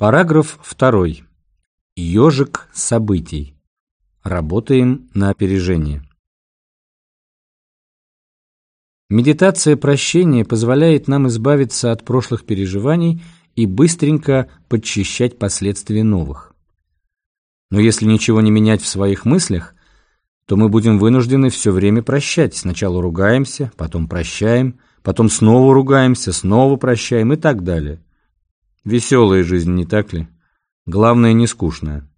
Параграф 2. Ежик событий. Работаем на опережение. Медитация прощения позволяет нам избавиться от прошлых переживаний и быстренько подчищать последствия новых. Но если ничего не менять в своих мыслях, то мы будем вынуждены все время прощать. Сначала ругаемся, потом прощаем, потом снова ругаемся, снова прощаем и так далее. Веселая жизнь, не так ли? Главное, не скучная.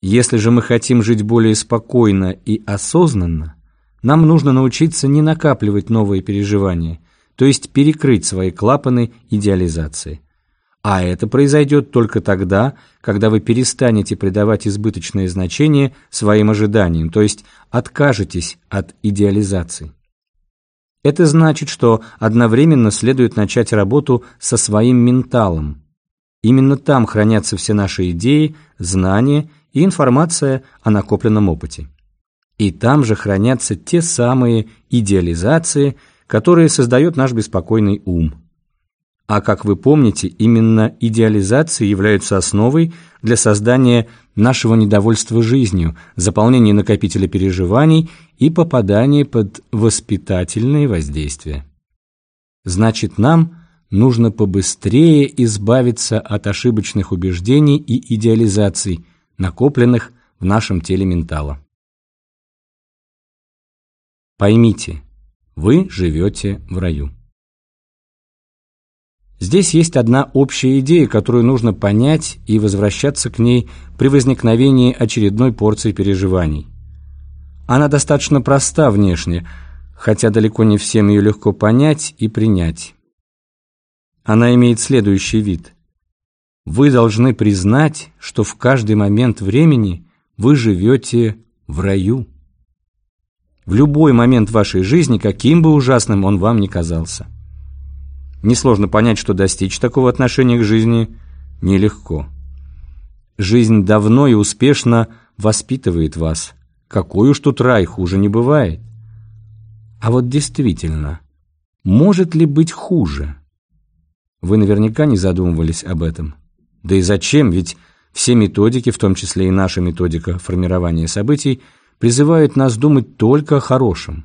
Если же мы хотим жить более спокойно и осознанно, нам нужно научиться не накапливать новые переживания, то есть перекрыть свои клапаны идеализации. А это произойдет только тогда, когда вы перестанете придавать избыточное значение своим ожиданиям, то есть откажетесь от идеализации. Это значит, что одновременно следует начать работу со своим менталом. Именно там хранятся все наши идеи, знания и информация о накопленном опыте. И там же хранятся те самые идеализации, которые создает наш беспокойный ум. А как вы помните, именно идеализации являются основой для создания нашего недовольства жизнью, заполнения накопителя переживаний и попадания под воспитательные воздействия. Значит, нам нужно побыстрее избавиться от ошибочных убеждений и идеализаций, накопленных в нашем теле ментала. Поймите, вы живете в раю. Здесь есть одна общая идея, которую нужно понять и возвращаться к ней при возникновении очередной порции переживаний. Она достаточно проста внешне, хотя далеко не всем ее легко понять и принять. Она имеет следующий вид. Вы должны признать, что в каждый момент времени вы живете в раю. В любой момент вашей жизни, каким бы ужасным он вам ни казался. Несложно понять, что достичь такого отношения к жизни нелегко. Жизнь давно и успешно воспитывает вас. Какой уж тут рай, хуже не бывает. А вот действительно, может ли быть хуже? Вы наверняка не задумывались об этом. Да и зачем, ведь все методики, в том числе и наша методика формирования событий, призывают нас думать только о хорошем.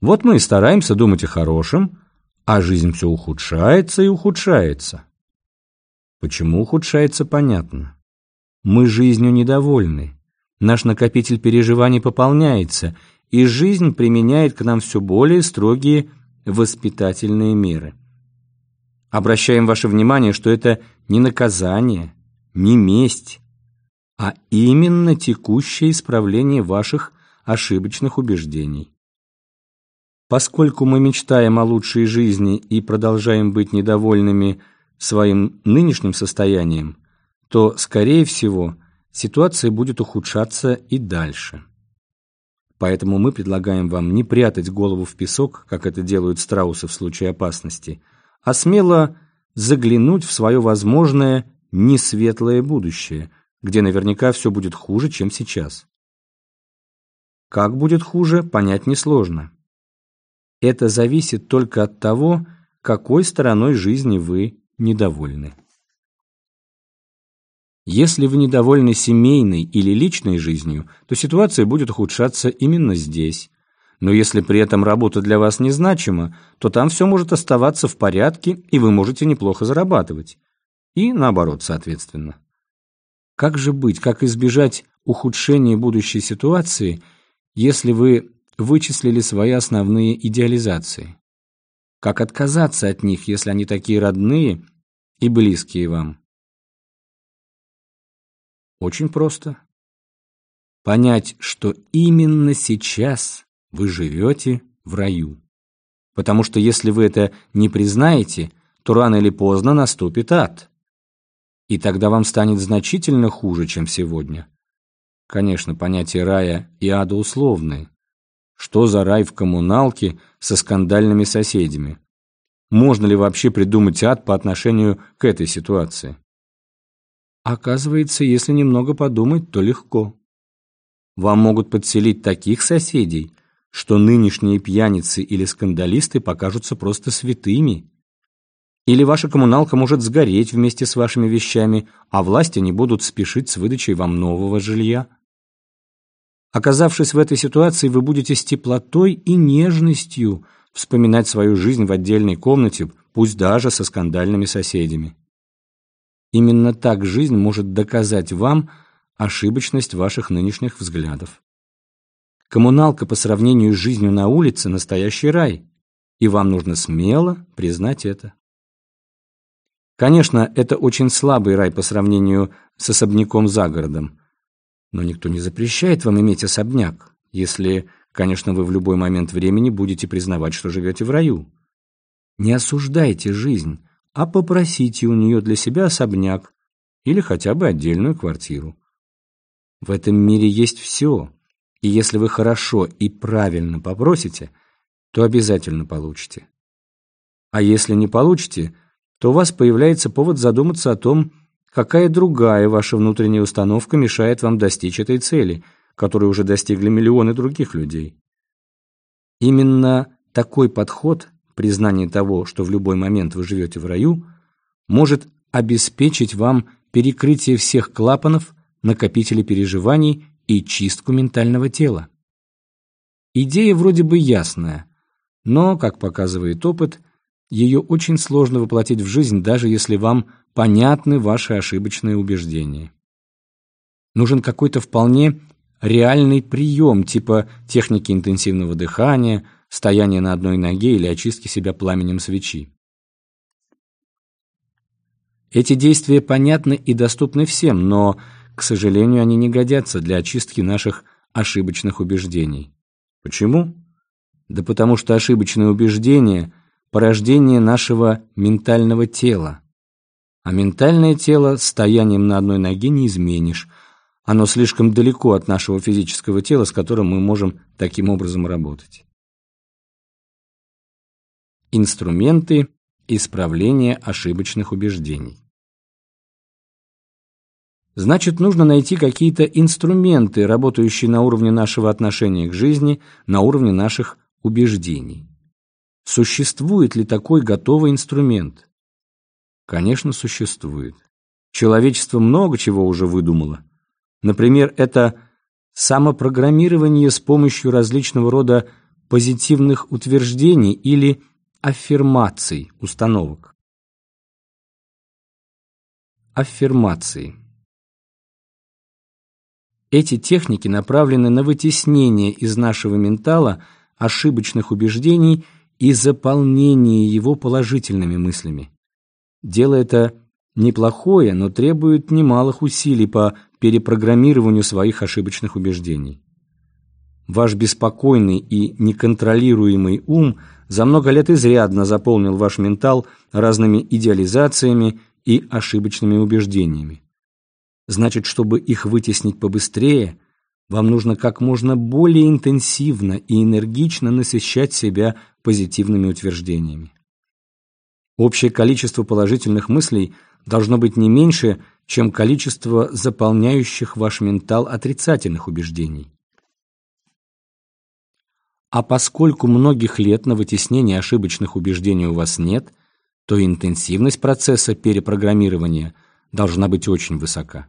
Вот мы и стараемся думать о хорошем, а жизнь все ухудшается и ухудшается. Почему ухудшается, понятно. Мы жизнью недовольны. Наш накопитель переживаний пополняется, и жизнь применяет к нам все более строгие воспитательные меры. Обращаем ваше внимание, что это не наказание, не месть, а именно текущее исправление ваших ошибочных убеждений. Поскольку мы мечтаем о лучшей жизни и продолжаем быть недовольными своим нынешним состоянием, то, скорее всего, ситуация будет ухудшаться и дальше. Поэтому мы предлагаем вам не прятать голову в песок, как это делают страусы в случае опасности, а смело заглянуть в свое возможное несветлое будущее, где наверняка все будет хуже, чем сейчас. Как будет хуже, понять несложно. Это зависит только от того, какой стороной жизни вы недовольны. Если вы недовольны семейной или личной жизнью, то ситуация будет ухудшаться именно здесь. Но если при этом работа для вас незначима, то там все может оставаться в порядке, и вы можете неплохо зарабатывать. И наоборот, соответственно. Как же быть, как избежать ухудшения будущей ситуации, если вы вычислили свои основные идеализации. Как отказаться от них, если они такие родные и близкие вам? Очень просто. Понять, что именно сейчас вы живете в раю. Потому что если вы это не признаете, то рано или поздно наступит ад. И тогда вам станет значительно хуже, чем сегодня. Конечно, понятия рая и ада условные. Что за рай в коммуналке со скандальными соседями? Можно ли вообще придумать ад по отношению к этой ситуации? Оказывается, если немного подумать, то легко. Вам могут подселить таких соседей, что нынешние пьяницы или скандалисты покажутся просто святыми. Или ваша коммуналка может сгореть вместе с вашими вещами, а власти не будут спешить с выдачей вам нового жилья. Оказавшись в этой ситуации, вы будете с теплотой и нежностью вспоминать свою жизнь в отдельной комнате, пусть даже со скандальными соседями. Именно так жизнь может доказать вам ошибочность ваших нынешних взглядов. Коммуналка по сравнению с жизнью на улице – настоящий рай, и вам нужно смело признать это. Конечно, это очень слабый рай по сравнению с особняком за городом, но никто не запрещает вам иметь особняк, если, конечно, вы в любой момент времени будете признавать, что живете в раю. Не осуждайте жизнь, а попросите у нее для себя особняк или хотя бы отдельную квартиру. В этом мире есть все, и если вы хорошо и правильно попросите, то обязательно получите. А если не получите, то у вас появляется повод задуматься о том, какая другая ваша внутренняя установка мешает вам достичь этой цели, которую уже достигли миллионы других людей. Именно такой подход, признание того, что в любой момент вы живете в раю, может обеспечить вам перекрытие всех клапанов, накопителей переживаний и чистку ментального тела. Идея вроде бы ясная, но, как показывает опыт, ее очень сложно воплотить в жизнь, даже если вам понятны ваши ошибочные убеждения. Нужен какой-то вполне реальный прием, типа техники интенсивного дыхания, стояния на одной ноге или очистки себя пламенем свечи. Эти действия понятны и доступны всем, но, к сожалению, они не годятся для очистки наших ошибочных убеждений. Почему? Да потому что ошибочные убеждения – порождение нашего ментального тела. А ментальное тело стоянием на одной ноге не изменишь. Оно слишком далеко от нашего физического тела, с которым мы можем таким образом работать. Инструменты исправления ошибочных убеждений. Значит, нужно найти какие-то инструменты, работающие на уровне нашего отношения к жизни, на уровне наших убеждений. Существует ли такой готовый инструмент? Конечно, существует. Человечество много чего уже выдумало. Например, это самопрограммирование с помощью различного рода позитивных утверждений или аффирмаций установок. Аффирмации. Эти техники направлены на вытеснение из нашего ментала – ошибочных убеждений и заполнение его положительными мыслями. Дело это неплохое, но требует немалых усилий по перепрограммированию своих ошибочных убеждений. Ваш беспокойный и неконтролируемый ум за много лет изрядно заполнил ваш ментал разными идеализациями и ошибочными убеждениями. Значит, чтобы их вытеснить побыстрее – вам нужно как можно более интенсивно и энергично насыщать себя позитивными утверждениями. Общее количество положительных мыслей должно быть не меньше, чем количество заполняющих ваш ментал отрицательных убеждений. А поскольку многих лет на вытеснение ошибочных убеждений у вас нет, то интенсивность процесса перепрограммирования должна быть очень высока.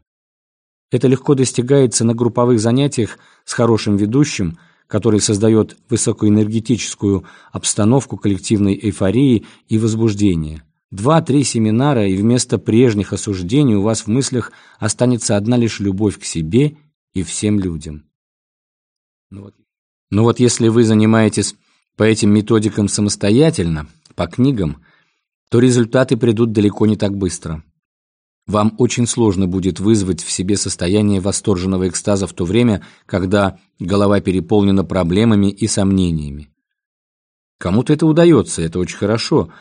Это легко достигается на групповых занятиях с хорошим ведущим, который создает высокоэнергетическую обстановку коллективной эйфории и возбуждения. Два-три семинара, и вместо прежних осуждений у вас в мыслях останется одна лишь любовь к себе и всем людям. Ну вот, ну вот если вы занимаетесь по этим методикам самостоятельно, по книгам, то результаты придут далеко не так быстро. Вам очень сложно будет вызвать в себе состояние восторженного экстаза в то время, когда голова переполнена проблемами и сомнениями. Кому-то это удается, это очень хорошо.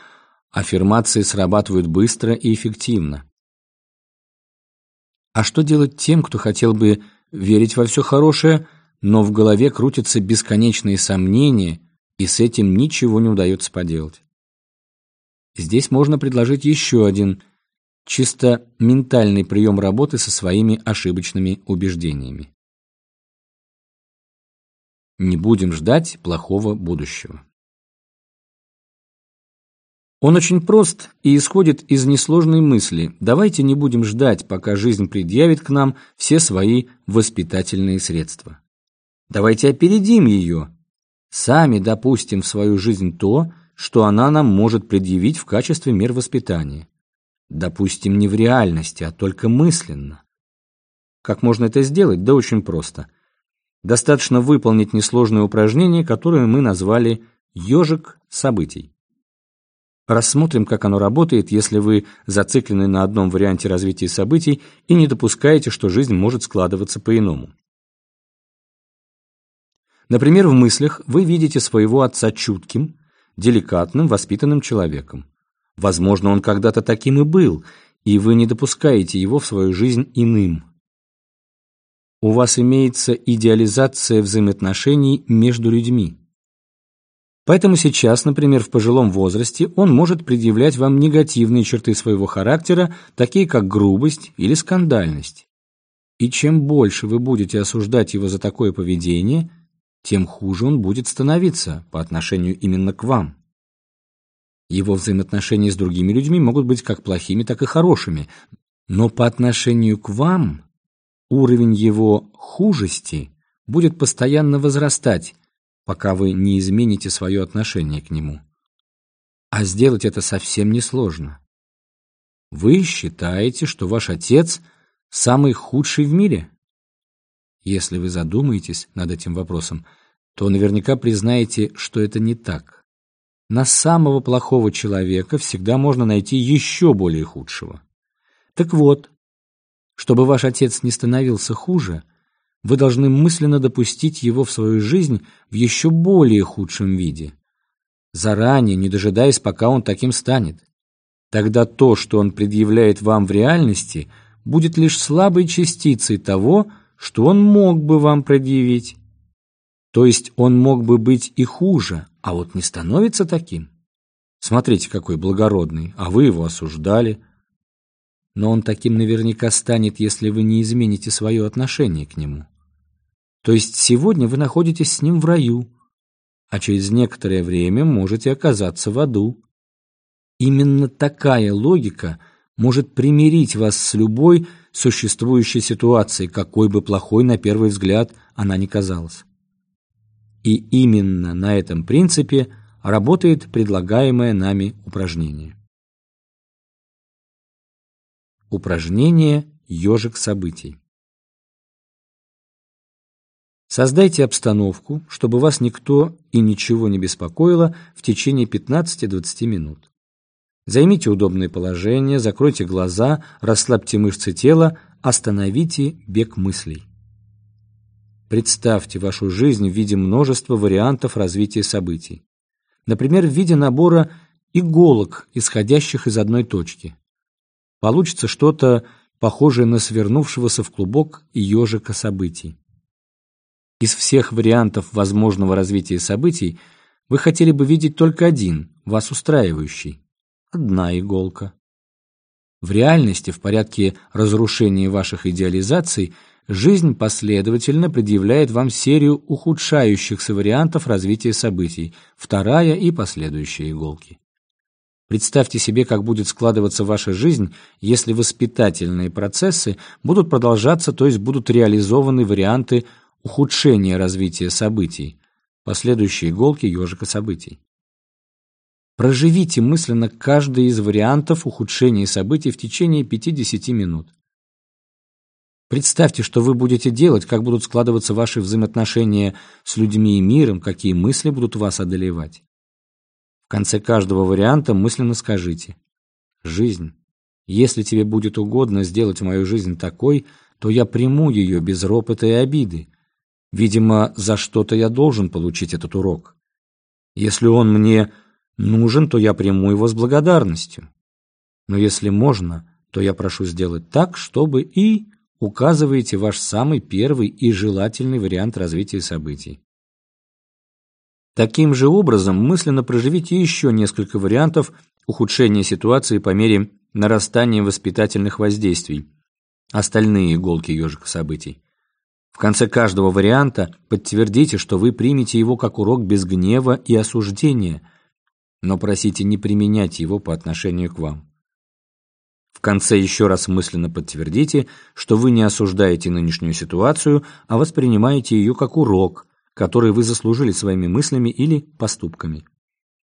Аффирмации срабатывают быстро и эффективно. А что делать тем, кто хотел бы верить во все хорошее, но в голове крутятся бесконечные сомнения, и с этим ничего не удается поделать? Здесь можно предложить еще один – чисто ментальный прием работы со своими ошибочными убеждениями. Не будем ждать плохого будущего. Он очень прост и исходит из несложной мысли. Давайте не будем ждать, пока жизнь предъявит к нам все свои воспитательные средства. Давайте опередим ее. Сами допустим в свою жизнь то, что она нам может предъявить в качестве мер воспитания. Допустим, не в реальности, а только мысленно. Как можно это сделать? Да очень просто. Достаточно выполнить несложное упражнение, которое мы назвали «ежик событий». Рассмотрим, как оно работает, если вы зациклены на одном варианте развития событий и не допускаете, что жизнь может складываться по-иному. Например, в мыслях вы видите своего отца чутким, деликатным, воспитанным человеком. Возможно, он когда-то таким и был, и вы не допускаете его в свою жизнь иным. У вас имеется идеализация взаимоотношений между людьми. Поэтому сейчас, например, в пожилом возрасте он может предъявлять вам негативные черты своего характера, такие как грубость или скандальность. И чем больше вы будете осуждать его за такое поведение, тем хуже он будет становиться по отношению именно к вам. Его взаимоотношения с другими людьми могут быть как плохими, так и хорошими, но по отношению к вам уровень его хужести будет постоянно возрастать, пока вы не измените свое отношение к нему. А сделать это совсем несложно. Вы считаете, что ваш отец самый худший в мире? Если вы задумаетесь над этим вопросом, то наверняка признаете, что это не так. На самого плохого человека всегда можно найти еще более худшего. Так вот, чтобы ваш отец не становился хуже, вы должны мысленно допустить его в свою жизнь в еще более худшем виде. Заранее, не дожидаясь, пока он таким станет. Тогда то, что он предъявляет вам в реальности, будет лишь слабой частицей того, что он мог бы вам предъявить. То есть он мог бы быть и хуже, а вот не становится таким. Смотрите, какой благородный, а вы его осуждали. Но он таким наверняка станет, если вы не измените свое отношение к нему. То есть сегодня вы находитесь с ним в раю, а через некоторое время можете оказаться в аду. Именно такая логика может примирить вас с любой существующей ситуацией, какой бы плохой на первый взгляд она ни казалась. И именно на этом принципе работает предлагаемое нами упражнение. Упражнение «Ежик событий». Создайте обстановку, чтобы вас никто и ничего не беспокоило в течение 15-20 минут. Займите удобное положение, закройте глаза, расслабьте мышцы тела, остановите бег мыслей. Представьте вашу жизнь в виде множества вариантов развития событий. Например, в виде набора иголок, исходящих из одной точки. Получится что-то похожее на свернувшегося в клубок ежика событий. Из всех вариантов возможного развития событий вы хотели бы видеть только один, вас устраивающий. Одна иголка. В реальности, в порядке разрушения ваших идеализаций, жизнь последовательно предъявляет вам серию ухудшающихся вариантов развития событий, вторая и последующие иголки. Представьте себе, как будет складываться ваша жизнь, если воспитательные процессы будут продолжаться, то есть будут реализованы варианты ухудшение развития событий, последующие иголки ежика событий. Проживите мысленно каждый из вариантов ухудшения событий в течение 50 минут. Представьте, что вы будете делать, как будут складываться ваши взаимоотношения с людьми и миром, какие мысли будут вас одолевать. В конце каждого варианта мысленно скажите «Жизнь, если тебе будет угодно сделать мою жизнь такой, то я приму ее без ропота и обиды, Видимо, за что-то я должен получить этот урок. Если он мне нужен, то я приму его с благодарностью. Но если можно, то я прошу сделать так, чтобы и указываете ваш самый первый и желательный вариант развития событий. Таким же образом мысленно проживите еще несколько вариантов ухудшения ситуации по мере нарастания воспитательных воздействий, остальные иголки ежика событий. В конце каждого варианта подтвердите, что вы примете его как урок без гнева и осуждения. Но просите не применять его по отношению к вам. В конце еще раз мысленно подтвердите, что вы не осуждаете нынешнюю ситуацию, а воспринимаете ее как урок, который вы заслужили своими мыслями или поступками.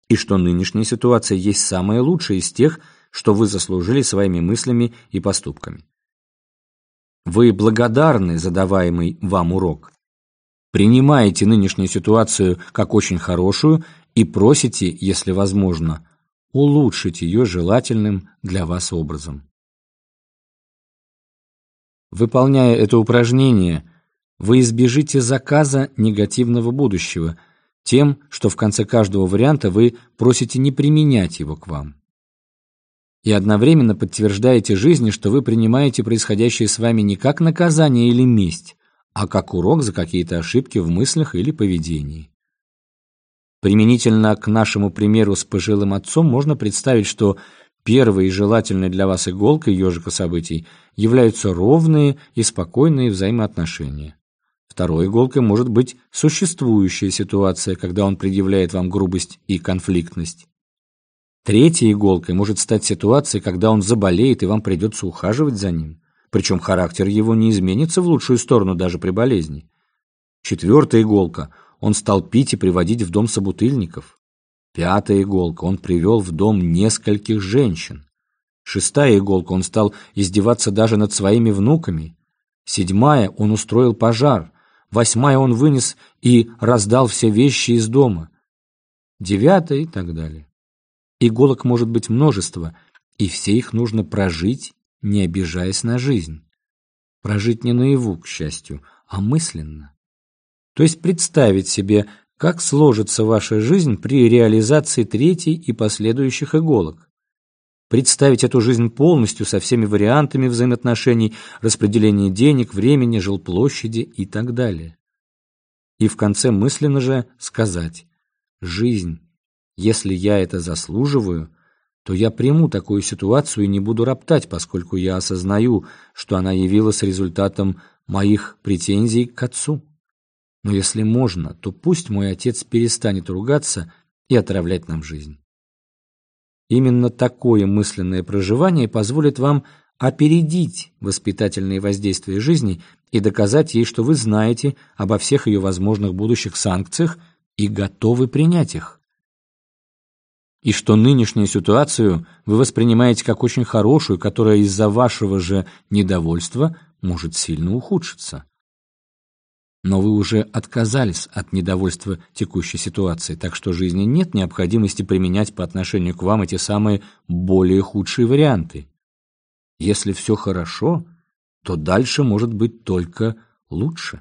И что нынешняя ситуация есть самая лучшая из тех, что вы заслужили своими мыслями и поступками. Вы благодарны за даваемый вам урок. Принимаете нынешнюю ситуацию как очень хорошую и просите, если возможно, улучшить ее желательным для вас образом. Выполняя это упражнение, вы избежите заказа негативного будущего тем, что в конце каждого варианта вы просите не применять его к вам. И одновременно подтверждаете жизни, что вы принимаете происходящее с вами не как наказание или месть, а как урок за какие-то ошибки в мыслях или поведении. Применительно к нашему примеру с пожилым отцом можно представить, что первой и желательной для вас иголкой ежика событий являются ровные и спокойные взаимоотношения. Второй иголкой может быть существующая ситуация, когда он предъявляет вам грубость и конфликтность. Третьей иголкой может стать ситуация, когда он заболеет и вам придется ухаживать за ним. Причем характер его не изменится в лучшую сторону даже при болезни. Четвертая иголка – он стал пить и приводить в дом собутыльников. Пятая иголка – он привел в дом нескольких женщин. Шестая иголка – он стал издеваться даже над своими внуками. Седьмая – он устроил пожар. Восьмая – он вынес и раздал все вещи из дома. Девятая и так далее. Иголок может быть множество, и все их нужно прожить, не обижаясь на жизнь. Прожить не наяву, к счастью, а мысленно. То есть представить себе, как сложится ваша жизнь при реализации третьей и последующих иголок. Представить эту жизнь полностью со всеми вариантами взаимоотношений, распределения денег, времени, жилплощади и так далее. И в конце мысленно же сказать «Жизнь, если я это заслуживаю, то я приму такую ситуацию и не буду роптать, поскольку я осознаю, что она явилась результатом моих претензий к отцу. Но если можно, то пусть мой отец перестанет ругаться и отравлять нам жизнь. Именно такое мысленное проживание позволит вам опередить воспитательные воздействия жизни и доказать ей, что вы знаете обо всех ее возможных будущих санкциях и готовы принять их. И что нынешнюю ситуацию вы воспринимаете как очень хорошую, которая из-за вашего же недовольства может сильно ухудшиться. Но вы уже отказались от недовольства текущей ситуации, так что жизни нет необходимости применять по отношению к вам эти самые более худшие варианты. Если все хорошо, то дальше может быть только лучше.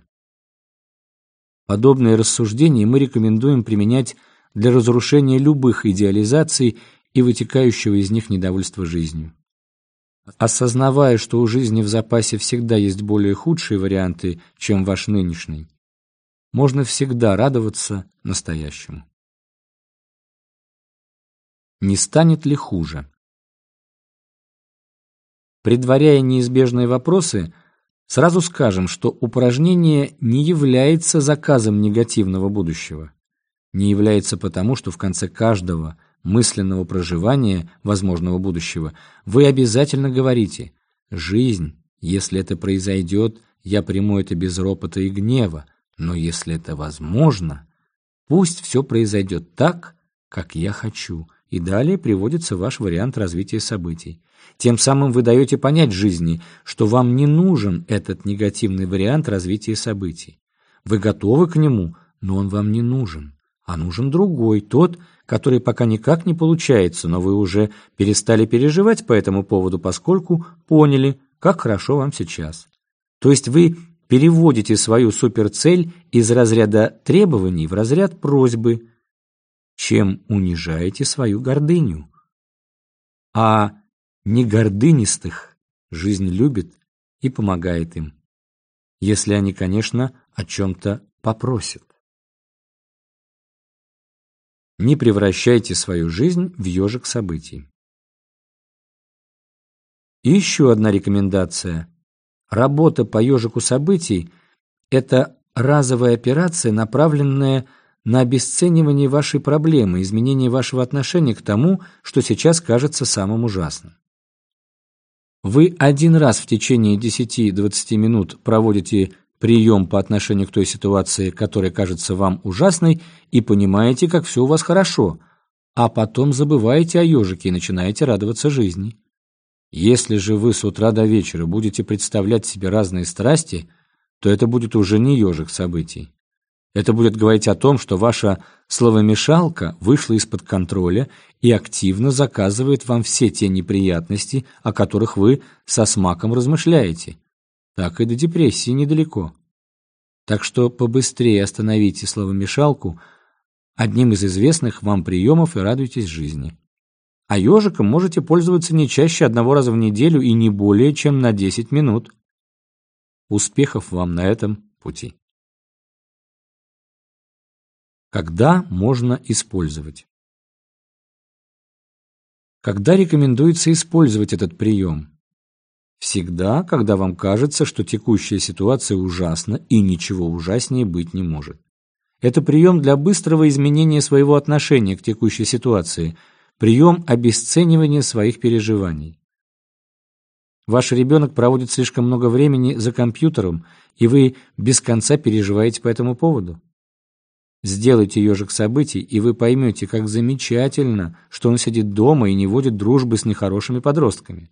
Подобные рассуждения мы рекомендуем применять для разрушения любых идеализаций и вытекающего из них недовольства жизнью. Осознавая, что у жизни в запасе всегда есть более худшие варианты, чем ваш нынешний, можно всегда радоваться настоящему. Не станет ли хуже? Предваряя неизбежные вопросы, сразу скажем, что упражнение не является заказом негативного будущего. Не является потому, что в конце каждого мысленного проживания возможного будущего, вы обязательно говорите «Жизнь, если это произойдет, я приму это без ропота и гнева, но если это возможно, пусть все произойдет так, как я хочу». И далее приводится ваш вариант развития событий. Тем самым вы даете понять жизни, что вам не нужен этот негативный вариант развития событий. Вы готовы к нему, но он вам не нужен, а нужен другой, тот, который пока никак не получается, но вы уже перестали переживать по этому поводу, поскольку поняли, как хорошо вам сейчас. То есть вы переводите свою суперцель из разряда требований в разряд просьбы, чем унижаете свою гордыню. А не гордынистых жизнь любит и помогает им, если они, конечно, о чем-то попросят. Не превращайте свою жизнь в ежик событий. И еще одна рекомендация. Работа по ежику событий – это разовая операция, направленная на обесценивание вашей проблемы, изменение вашего отношения к тому, что сейчас кажется самым ужасным. Вы один раз в течение 10-20 минут проводите прием по отношению к той ситуации, которая кажется вам ужасной, и понимаете, как все у вас хорошо, а потом забываете о ежике и начинаете радоваться жизни. Если же вы с утра до вечера будете представлять себе разные страсти, то это будет уже не ежик событий. Это будет говорить о том, что ваша словомешалка вышла из-под контроля и активно заказывает вам все те неприятности, о которых вы со смаком размышляете. Так и до депрессии недалеко. Так что побыстрее остановите словомешалку одним из известных вам приемов и радуйтесь жизни. А ежиком можете пользоваться не чаще одного раза в неделю и не более чем на 10 минут. Успехов вам на этом пути. Когда можно использовать? Когда рекомендуется использовать этот прием? Всегда, когда вам кажется, что текущая ситуация ужасна и ничего ужаснее быть не может. Это прием для быстрого изменения своего отношения к текущей ситуации, прием обесценивания своих переживаний. Ваш ребенок проводит слишком много времени за компьютером, и вы без конца переживаете по этому поводу. Сделайте ежик событий, и вы поймете, как замечательно, что он сидит дома и не водит дружбы с нехорошими подростками.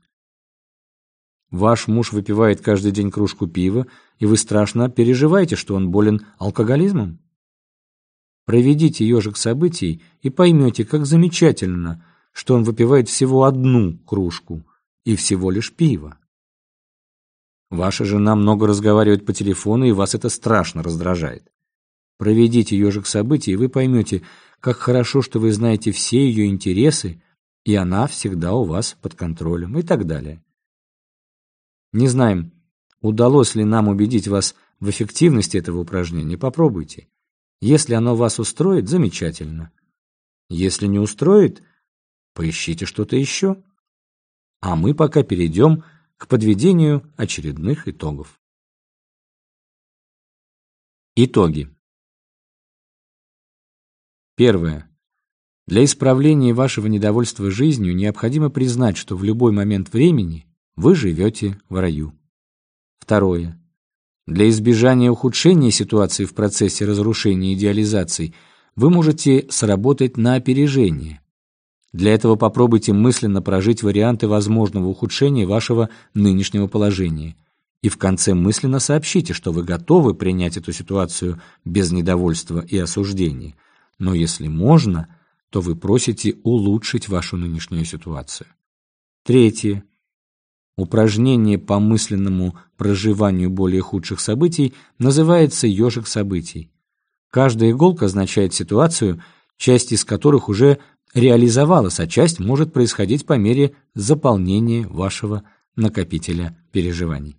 Ваш муж выпивает каждый день кружку пива, и вы страшно переживаете, что он болен алкоголизмом? Проведите ежик событий и поймете, как замечательно, что он выпивает всего одну кружку и всего лишь пиво. Ваша жена много разговаривает по телефону, и вас это страшно раздражает. Проведите ежик событий, и вы поймете, как хорошо, что вы знаете все ее интересы, и она всегда у вас под контролем и так далее. Не знаем, удалось ли нам убедить вас в эффективности этого упражнения, попробуйте. Если оно вас устроит, замечательно. Если не устроит, поищите что-то еще. А мы пока перейдем к подведению очередных итогов. Итоги. Первое. Для исправления вашего недовольства жизнью необходимо признать, что в любой момент времени вы живете в раю. Второе. Для избежания ухудшения ситуации в процессе разрушения идеализаций вы можете сработать на опережение. Для этого попробуйте мысленно прожить варианты возможного ухудшения вашего нынешнего положения. И в конце мысленно сообщите, что вы готовы принять эту ситуацию без недовольства и осуждения, но если можно, то вы просите улучшить вашу нынешнюю ситуацию. Третье. Упражнение по мысленному проживанию более худших событий называется «ежик событий». Каждая иголка означает ситуацию, часть из которых уже реализовалась, а часть может происходить по мере заполнения вашего накопителя переживаний.